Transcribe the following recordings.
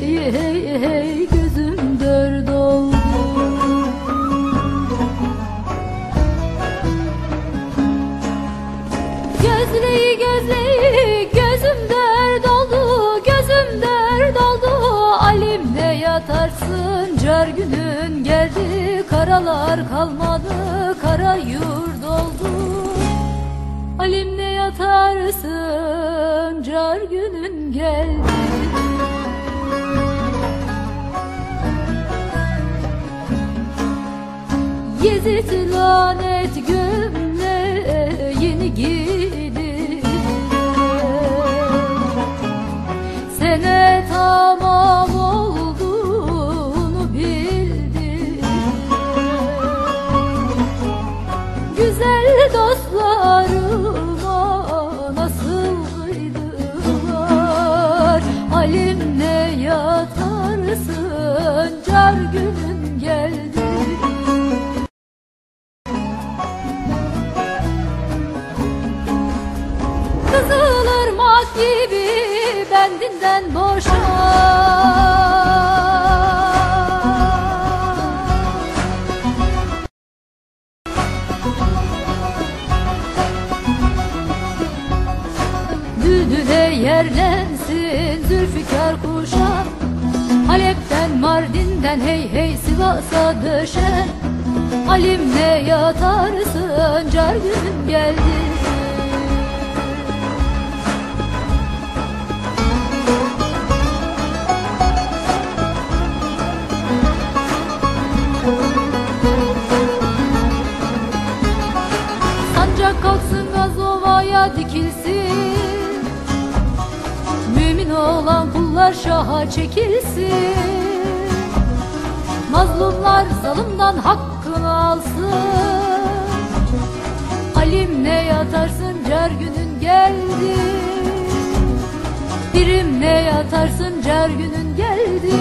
hey hey gözüm dört Gözleyi gözleyi gözüm dört Gözüm dört oldu Alimde yatarsın car geldi. Karalar kalmadı kara yurt oldu Alimde yatarsın car günün geldi. Yezid lanet gömleğini giydi Sene tamam olduğunu bildi Güzel dostlarıma nasıl kıydılar? Halimle yatarsın car günün gibi bendinden boşa. Düdüle yerlensin Zülfikar kuşa. Halep'ten Mardin'den hey hey Sivas'a döşer Halimle yatarsın car günün geldi gazovaya dikilsin. Mümin olan kullar şaha çekilsin. Mazlumlar zalimden hakkını alsın. Alimle yatarsın car günün geldi. Dirimle yatarsın car günün geldi.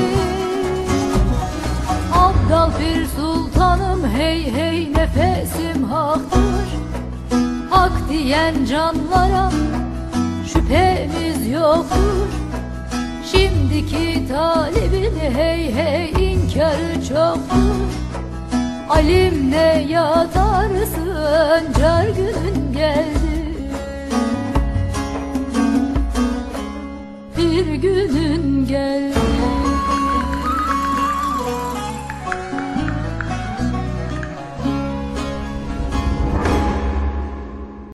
Abdal bir sultanım hey hey nefesim haktır hak diyen canlara şüphemiz yoktur. Şimdiki talibin hey hey inkarı çoktur. Alim ne yatarsın car günün geldi. Bir günün geldi.